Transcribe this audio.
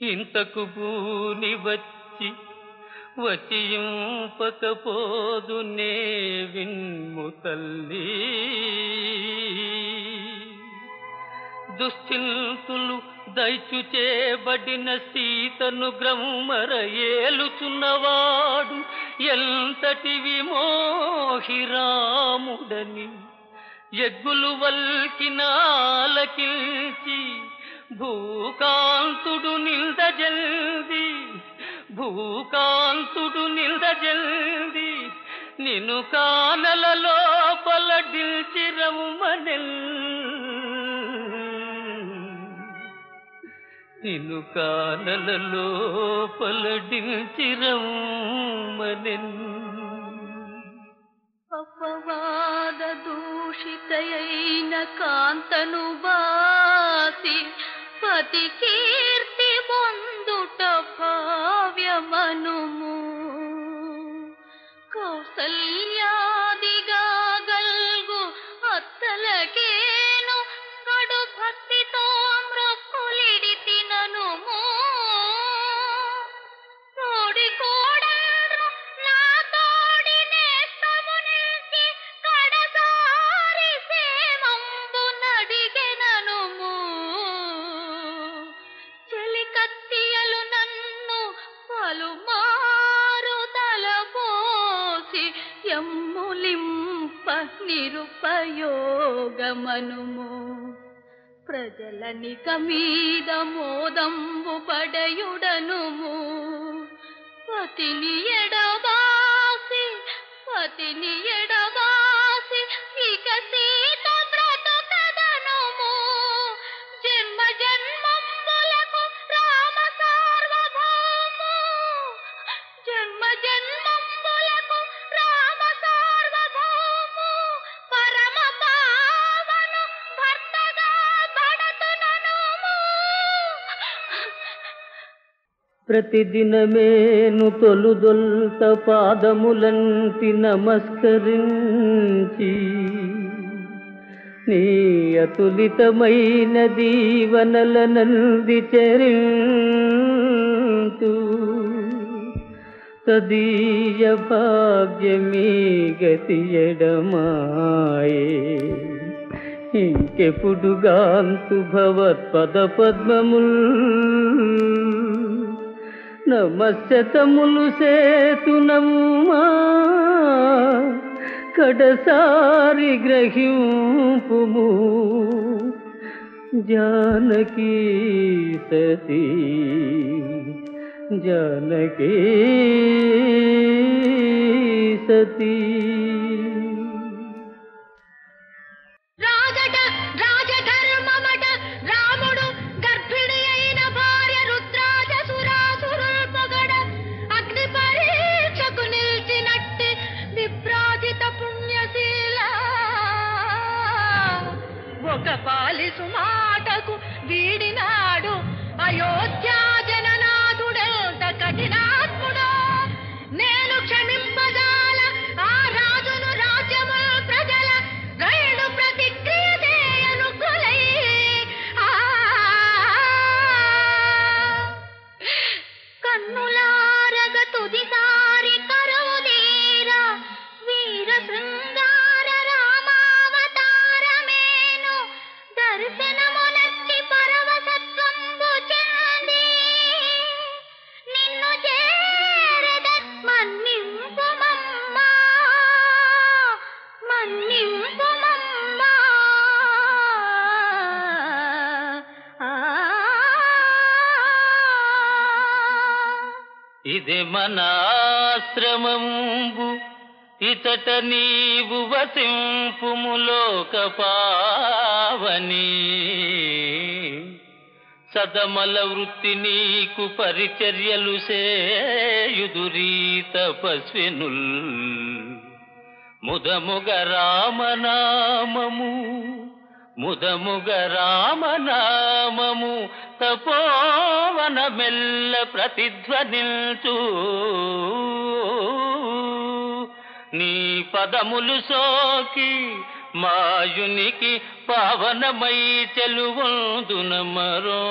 ఇంతకు పూని వచ్చి వచ్చింపకపోదు నే విన్ము తల్లి. దుశ్చింతులు దయచు చేయబడిన సీతను గ్రహ్మర ఏలుచున్నవాడు ఎంతటి విమోహిరాముడని ఎగ్గులు వల్కినాలకిల్చి భూకాంతుడు నిల్ద జల్ది భూకాంతుడు నిల్ద జల్ది నిన్ను కానల లోపల డిల్చిరవు డిల్చిరమ్మనెల్ నిన్ను కానల లోపల డిల్చిరవు డిల్చిరమ్మనెల్ అపవాద దూషితయైన కాంతను బాసి पति के నిరుపయోగమనుము. ప్రజలనిక మీద మోదంబు పడయుడనుము. పతిని ఎడబాసి పతిని ఎడ ప్రతిదినమేను తొలుదొల్త పాదములంటి నమస్కరించి. నీ అతులితమైన దీవనల నంది చరింతు తదీయ భాగ్యమీ గతి ఎడమాయే. ఇంకెప్పుడుగాంతు భవత్పద పద్మముల్ నమస్యతములు సేతునమ్మా కడసారి గ్రహింపుము జానకీ సతీ జానకీ సతీ ఇది మనాశ్రమంబు ఇతట నీవు వసింపుములోక పావని సదమల వృత్తి నీకు పరిచర్యలు సేయుదురీ తపస్వినుల్ ముదముగ రామనామము ముదముగ రామనామము తపోవన మెల్ల ప్రతిధ్వనిల్చు. నీ పదములు సోకి మాయునికి పావనమై చెలువందున మరో.